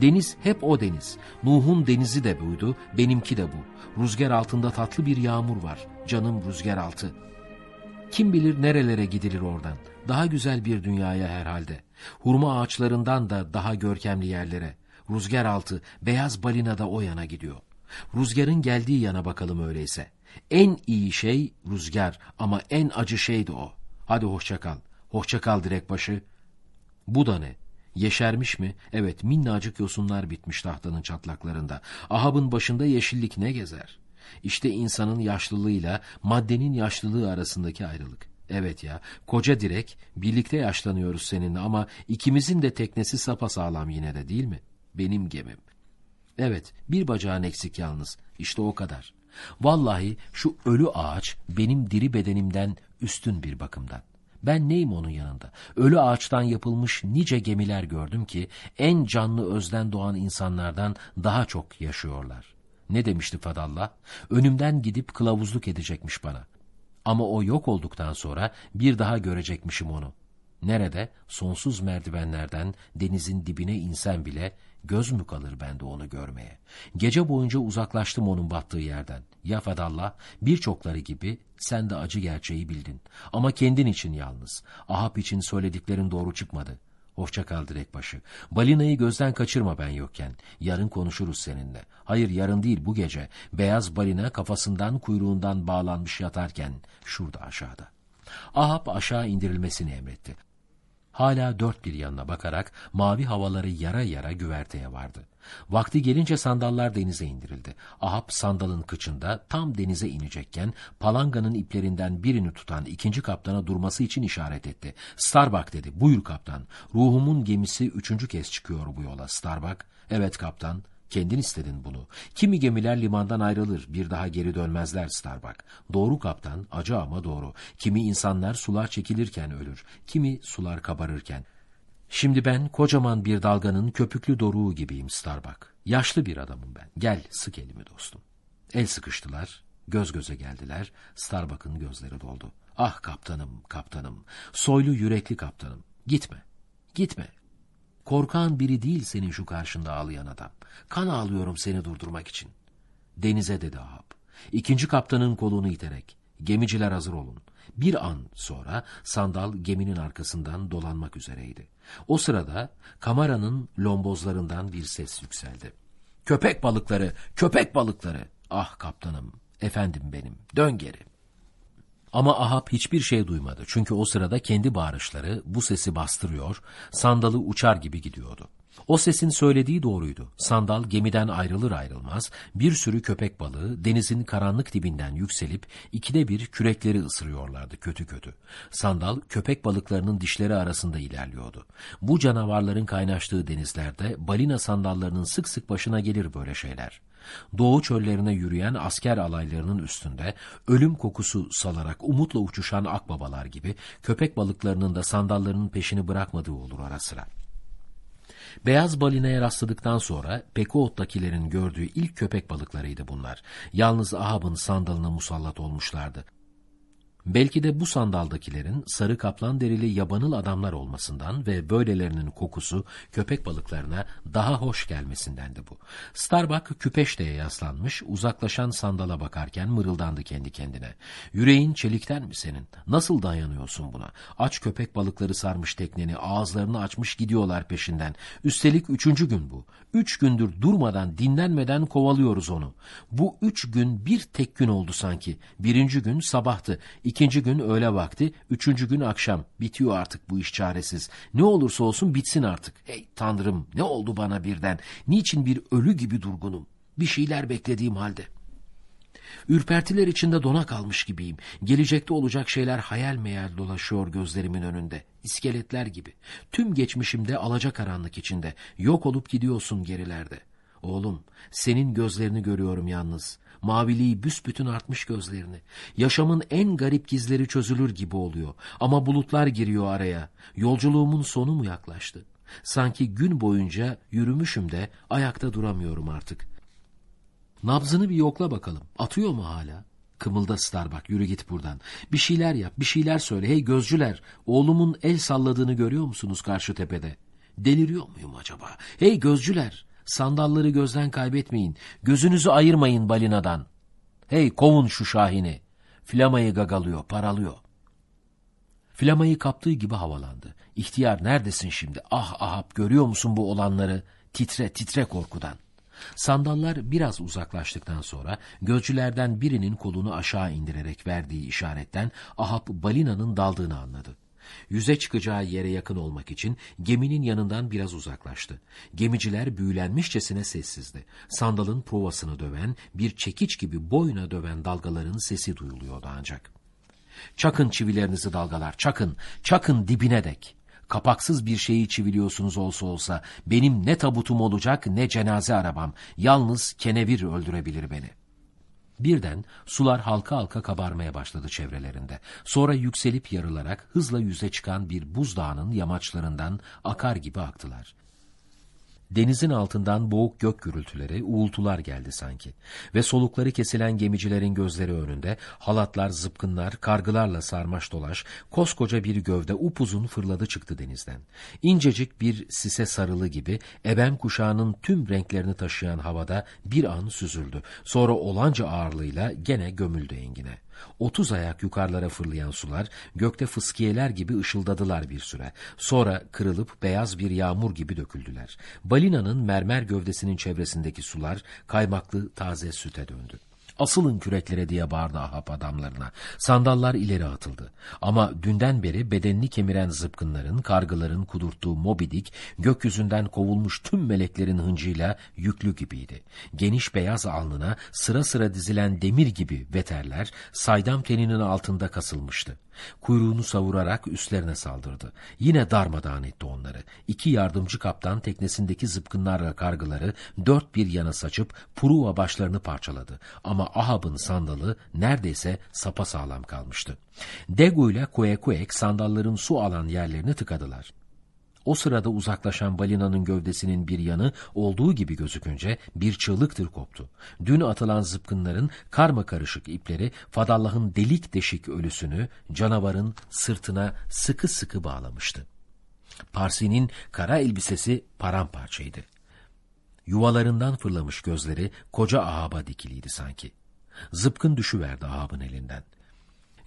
Deniz hep o deniz. Nuh'un denizi de buydu, benimki de bu. Rüzgar altında tatlı bir yağmur var. Canım rüzgar altı. Kim bilir nerelere gidilir oradan. Daha güzel bir dünyaya herhalde. Hurma ağaçlarından da daha görkemli yerlere. Rüzgar altı, beyaz balina da o yana gidiyor. Rüzgarın geldiği yana bakalım öyleyse. En iyi şey rüzgar ama en acı şey de o. Hadi hoşça kal. Hoşça kal direkbaşı. Bu da ne? Yeşermiş mi? Evet minnacık yosunlar bitmiş tahtanın çatlaklarında. Ahab'ın başında yeşillik ne gezer? İşte insanın yaşlılığıyla maddenin yaşlılığı arasındaki ayrılık. Evet ya, koca direk, birlikte yaşlanıyoruz seninle ama ikimizin de teknesi sapasağlam yine de değil mi? Benim gemim. Evet, bir bacağın eksik yalnız. İşte o kadar. Vallahi şu ölü ağaç benim diri bedenimden üstün bir bakımdan. Ben neyim onun yanında? Ölü ağaçtan yapılmış nice gemiler gördüm ki en canlı özden doğan insanlardan daha çok yaşıyorlar. Ne demişti Fadallah? Önümden gidip kılavuzluk edecekmiş bana. Ama o yok olduktan sonra bir daha görecekmişim onu. Nerede? Sonsuz merdivenlerden denizin dibine insen bile göz mü kalır bende onu görmeye? Gece boyunca uzaklaştım onun battığı yerden. Ya Fedallah, birçokları gibi sen de acı gerçeği bildin. Ama kendin için yalnız. Ahap için söylediklerin doğru çıkmadı. Hoşça kal direkbaşı. Balinayı gözden kaçırma ben yokken. Yarın konuşuruz seninle. Hayır yarın değil bu gece. Beyaz balina kafasından kuyruğundan bağlanmış yatarken şurada aşağıda. Ahab aşağı indirilmesini emretti. Hala dört bir yanına bakarak mavi havaları yara yara güverteye vardı. Vakti gelince sandallar denize indirildi. Ahab sandalın kıçında tam denize inecekken palanganın iplerinden birini tutan ikinci kaptana durması için işaret etti. Starbuck dedi, buyur kaptan. Ruhumun gemisi üçüncü kez çıkıyor bu yola Starbuck. Evet kaptan, Kendin istedin bunu. Kimi gemiler limandan ayrılır, bir daha geri dönmezler Starbuck. Doğru kaptan, acı ama doğru. Kimi insanlar sular çekilirken ölür, kimi sular kabarırken. Şimdi ben kocaman bir dalganın köpüklü doruğu gibiyim Starbuck. Yaşlı bir adamım ben. Gel, sık elimi dostum. El sıkıştılar, göz göze geldiler. Starbuck'ın gözleri doldu. Ah kaptanım, kaptanım, soylu yürekli kaptanım. Gitme, gitme. Korkan biri değil senin şu karşında ağlayan adam. Kan ağlıyorum seni durdurmak için. Denize dedi Ahab. İkinci kaptanın kolunu iterek. Gemiciler hazır olun. Bir an sonra sandal geminin arkasından dolanmak üzereydi. O sırada kameranın lombozlarından bir ses yükseldi. Köpek balıkları, köpek balıkları. Ah kaptanım, efendim benim, dön geri. Ama Ahab hiçbir şey duymadı. Çünkü o sırada kendi bağırışları bu sesi bastırıyor, sandalı uçar gibi gidiyordu. O sesin söylediği doğruydu. Sandal gemiden ayrılır ayrılmaz bir sürü köpek balığı denizin karanlık dibinden yükselip ikide bir kürekleri ısırıyorlardı kötü kötü. Sandal köpek balıklarının dişleri arasında ilerliyordu. Bu canavarların kaynaştığı denizlerde balina sandallarının sık sık başına gelir böyle şeyler. Doğu çöllerine yürüyen asker alaylarının üstünde ölüm kokusu salarak umutla uçuşan akbabalar gibi köpek balıklarının da sandallarının peşini bırakmadığı olur ara sıra. Beyaz balinaya rastladıktan sonra Pekuot'takilerin gördüğü ilk köpek balıklarıydı bunlar. Yalnız Ahab'ın sandalına musallat olmuşlardı. Belki de bu sandaldakilerin sarı kaplan derili yabanıl adamlar olmasından ve böylelerinin kokusu köpek balıklarına daha hoş gelmesindendi bu. Starbuck küpeşteye yaslanmış, uzaklaşan sandala bakarken mırıldandı kendi kendine. Yüreğin çelikten mi senin? Nasıl dayanıyorsun buna? Aç köpek balıkları sarmış tekneni, ağızlarını açmış gidiyorlar peşinden. Üstelik üçüncü gün bu. Üç gündür durmadan, dinlenmeden kovalıyoruz onu. Bu üç gün bir tek gün oldu sanki. Birinci gün sabahtı. İkinci gün öğle vakti, üçüncü gün akşam. Bitiyor artık bu iş çaresiz. Ne olursa olsun bitsin artık. Hey tanrım ne oldu bana birden? Niçin bir ölü gibi durgunum? Bir şeyler beklediğim halde. Ürpertiler içinde dona kalmış gibiyim. Gelecekte olacak şeyler hayal meyal dolaşıyor gözlerimin önünde. İskeletler gibi. Tüm geçmişimde alacakaranlık içinde. Yok olup gidiyorsun gerilerde. Oğlum, senin gözlerini görüyorum yalnız. Maviliği büsbütün artmış gözlerini. Yaşamın en garip gizleri çözülür gibi oluyor. Ama bulutlar giriyor araya. Yolculuğumun sonu mu yaklaştı? Sanki gün boyunca yürümüşüm de ayakta duramıyorum artık. Nabzını bir yokla bakalım. Atıyor mu hala? Kımılda Starbuck yürü git buradan. Bir şeyler yap bir şeyler söyle. Hey gözcüler oğlumun el salladığını görüyor musunuz karşı tepede? Deliriyor muyum acaba? Hey gözcüler Sandalları gözden kaybetmeyin. Gözünüzü ayırmayın balinadan. Hey kovun şu şahini. Flamayı gagalıyor, paralıyor. Flamayı kaptığı gibi havalandı. İhtiyar neredesin şimdi? Ah ahap görüyor musun bu olanları? Titre titre korkudan. Sandallar biraz uzaklaştıktan sonra gözcülerden birinin kolunu aşağı indirerek verdiği işaretten Ahab balinanın daldığını anladı. Yüze çıkacağı yere yakın olmak için geminin yanından biraz uzaklaştı. Gemiciler büyülenmişçesine sessizdi. Sandalın provasını döven, bir çekiç gibi boyuna döven dalgaların sesi duyuluyordu ancak. Çakın çivilerinizi dalgalar, çakın, çakın dibine dek. Kapaksız bir şeyi çiviliyorsunuz olsa olsa, benim ne tabutum olacak ne cenaze arabam, yalnız kenevir öldürebilir beni.'' Birden sular halka halka kabarmaya başladı çevrelerinde. Sonra yükselip yarılarak hızla yüze çıkan bir buzdağının yamaçlarından akar gibi aktılar. Denizin altından boğuk gök gürültüleri, uğultular geldi sanki. Ve solukları kesilen gemicilerin gözleri önünde halatlar, zıpkınlar, kargılarla sarmaş dolaş, koskoca bir gövde upuzun fırladı çıktı denizden. İncecik bir sise sarılı gibi ebem kuşağının tüm renklerini taşıyan havada bir an süzüldü. Sonra olanca ağırlığıyla gene gömüldü engine. Otuz ayak yukarılara fırlayan sular gökte fıskiyeler gibi ışıldadılar bir süre. Sonra kırılıp beyaz bir yağmur gibi döküldüler. Balinanın mermer gövdesinin çevresindeki sular kaymaklı taze süte döndü. Asılın küreklere diye bağırdı Ahab adamlarına. Sandallar ileri atıldı. Ama dünden beri bedenini kemiren zıpkınların, kargıların kudurttuğu mobidik, gökyüzünden kovulmuş tüm meleklerin hıncıyla yüklü gibiydi. Geniş beyaz alnına sıra sıra dizilen demir gibi veterler, saydam teninin altında kasılmıştı. Kuyruğunu savurarak üstlerine saldırdı. Yine darmadağın etti onları. İki yardımcı kaptan teknesindeki zıpkınlarla kargıları dört bir yana saçıp puruva başlarını parçaladı. Ama Ahab'ın sandalı neredeyse sapasağlam kalmıştı. Degu ile Kuekuek sandalların su alan yerlerini tıkadılar. O sırada uzaklaşan balinanın gövdesinin bir yanı olduğu gibi gözükünce bir çığlıktır koptu. Dün atılan zıpkınların karma karışık ipleri Fadallah'ın delik deşik ölüsünü canavarın sırtına sıkı sıkı bağlamıştı. Parsi'nin kara elbisesi paramparçaydı. Yuvalarından fırlamış gözleri koca Ahab'a dikiliydi sanki. Zıpkın düşüverdi Ahab'ın elinden.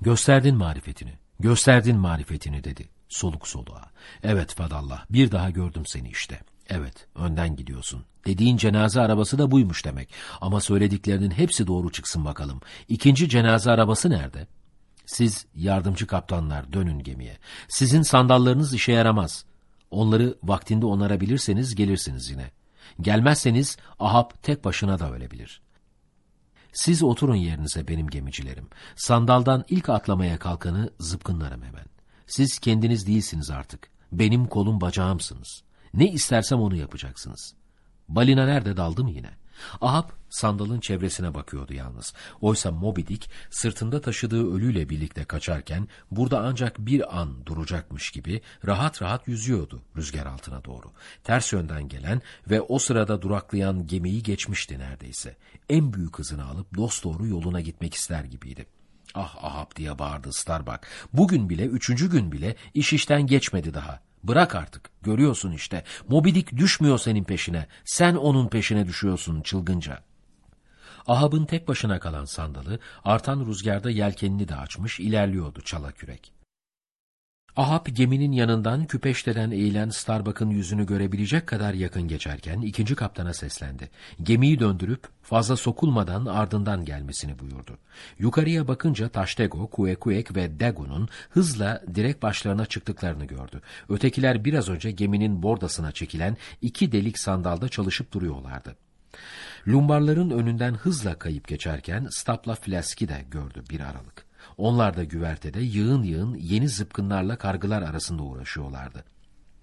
Gösterdin marifetini, gösterdin marifetini dedi soluk soluğa. Evet Fadallah bir daha gördüm seni işte. Evet önden gidiyorsun. Dediğin cenaze arabası da buymuş demek. Ama söylediklerinin hepsi doğru çıksın bakalım. İkinci cenaze arabası nerede? Siz yardımcı kaptanlar dönün gemiye. Sizin sandallarınız işe yaramaz. Onları vaktinde onarabilirseniz gelirsiniz yine. Gelmezseniz Ahab tek başına da ölebilir. Siz oturun yerinize benim gemicilerim. Sandaldan ilk atlamaya kalkanı zıpkınlarım hemen. Siz kendiniz değilsiniz artık. Benim kolum bacağımsınız. Ne istersem onu yapacaksınız. Balina nerede daldı mı yine? Ahab sandalın çevresine bakıyordu yalnız. Oysa Moby Dick sırtında taşıdığı ölüyle birlikte kaçarken burada ancak bir an duracakmış gibi rahat rahat yüzüyordu rüzgar altına doğru. Ters yönden gelen ve o sırada duraklayan gemiyi geçmişti neredeyse. En büyük hızını alıp dost doğru yoluna gitmek ister gibiydi. Ah Ahab diye bağırdı Starbuck. Bugün bile, üçüncü gün bile iş işten geçmedi daha. Bırak artık. Görüyorsun işte. Mobidik düşmüyor senin peşine. Sen onun peşine düşüyorsun çılgınca. Ahab'ın tek başına kalan sandalı, artan rüzgarda yelkenini de açmış, ilerliyordu çala kürek. Ahab geminin yanından küpeşteden eğilen Starbuck'ın yüzünü görebilecek kadar yakın geçerken ikinci kaptana seslendi. Gemiyi döndürüp fazla sokulmadan ardından gelmesini buyurdu. Yukarıya bakınca Taştego, Kuekuek ve Dago'nun hızla direkt başlarına çıktıklarını gördü. Ötekiler biraz önce geminin bordasına çekilen iki delik sandalda çalışıp duruyorlardı. Lumbarların önünden hızla kayıp geçerken Stapla Flaski de gördü bir aralık. Onlar da güvertede yığın yığın yeni zıpkınlarla kargılar arasında uğraşıyorlardı.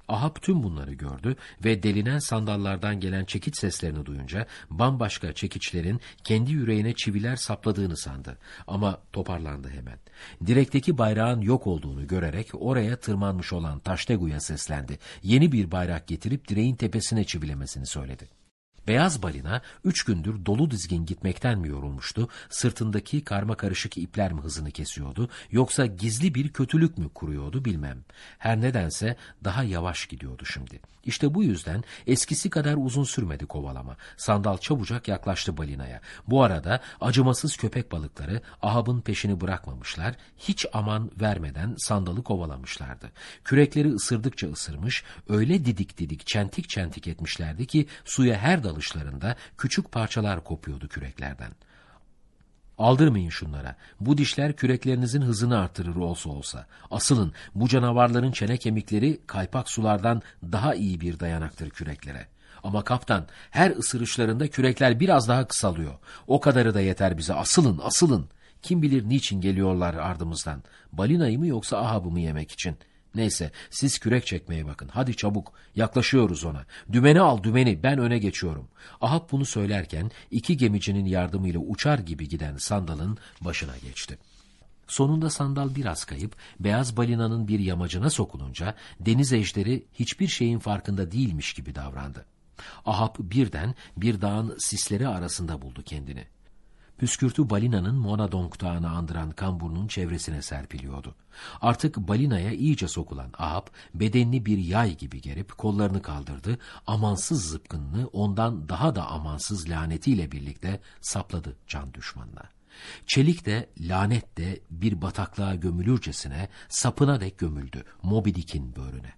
Ahab tüm bunları gördü ve delinen sandallardan gelen çekiç seslerini duyunca bambaşka çekiçlerin kendi yüreğine çiviler sapladığını sandı. Ama toparlandı hemen. Direkteki bayrağın yok olduğunu görerek oraya tırmanmış olan Taştegu'ya seslendi. Yeni bir bayrak getirip direğin tepesine çivilemesini söyledi. Beyaz balina üç gündür dolu dizgin gitmekten mi yorulmuştu, sırtındaki karma karışık ipler mi hızını kesiyordu, yoksa gizli bir kötülük mü kuruyordu bilmem. Her nedense daha yavaş gidiyordu şimdi. İşte bu yüzden eskisi kadar uzun sürmedi kovalama. Sandal çabucak yaklaştı balinaya. Bu arada acımasız köpek balıkları Ahab'ın peşini bırakmamışlar, hiç aman vermeden sandalı kovalamışlardı. Kürekleri ısırdıkça ısırmış, öyle didik didik çentik çentik etmişlerdi ki suya her dalışlarında küçük parçalar kopuyordu küreklerden. Aldırmayın şunlara. Bu dişler küreklerinizin hızını artırır olsa olsa. Asılın bu canavarların çene kemikleri kaypak sulardan daha iyi bir dayanaktır küreklere. Ama kaptan her ısırışlarında kürekler biraz daha kısalıyor. O kadarı da yeter bize. Asılın, asılın. Kim bilir niçin geliyorlar ardımızdan. Balinayı mı yoksa ahabı mı yemek için?'' Neyse siz kürek çekmeye bakın. Hadi çabuk yaklaşıyoruz ona. Dümeni al dümeni ben öne geçiyorum. Ahab bunu söylerken iki gemicinin yardımıyla uçar gibi giden sandalın başına geçti. Sonunda sandal biraz kayıp beyaz balinanın bir yamacına sokulunca deniz ejderi hiçbir şeyin farkında değilmiş gibi davrandı. Ahab birden bir dağın sisleri arasında buldu kendini. Püskürtü balinanın Monadong dağını andıran kamburunun çevresine serpiliyordu. Artık balinaya iyice sokulan Ahab bedenini bir yay gibi gerip kollarını kaldırdı, amansız zıpkınını ondan daha da amansız lanetiyle birlikte sapladı can düşmanına. Çelik de lanet de bir bataklığa gömülürcesine sapına dek gömüldü Moby Dick'in böğrüne.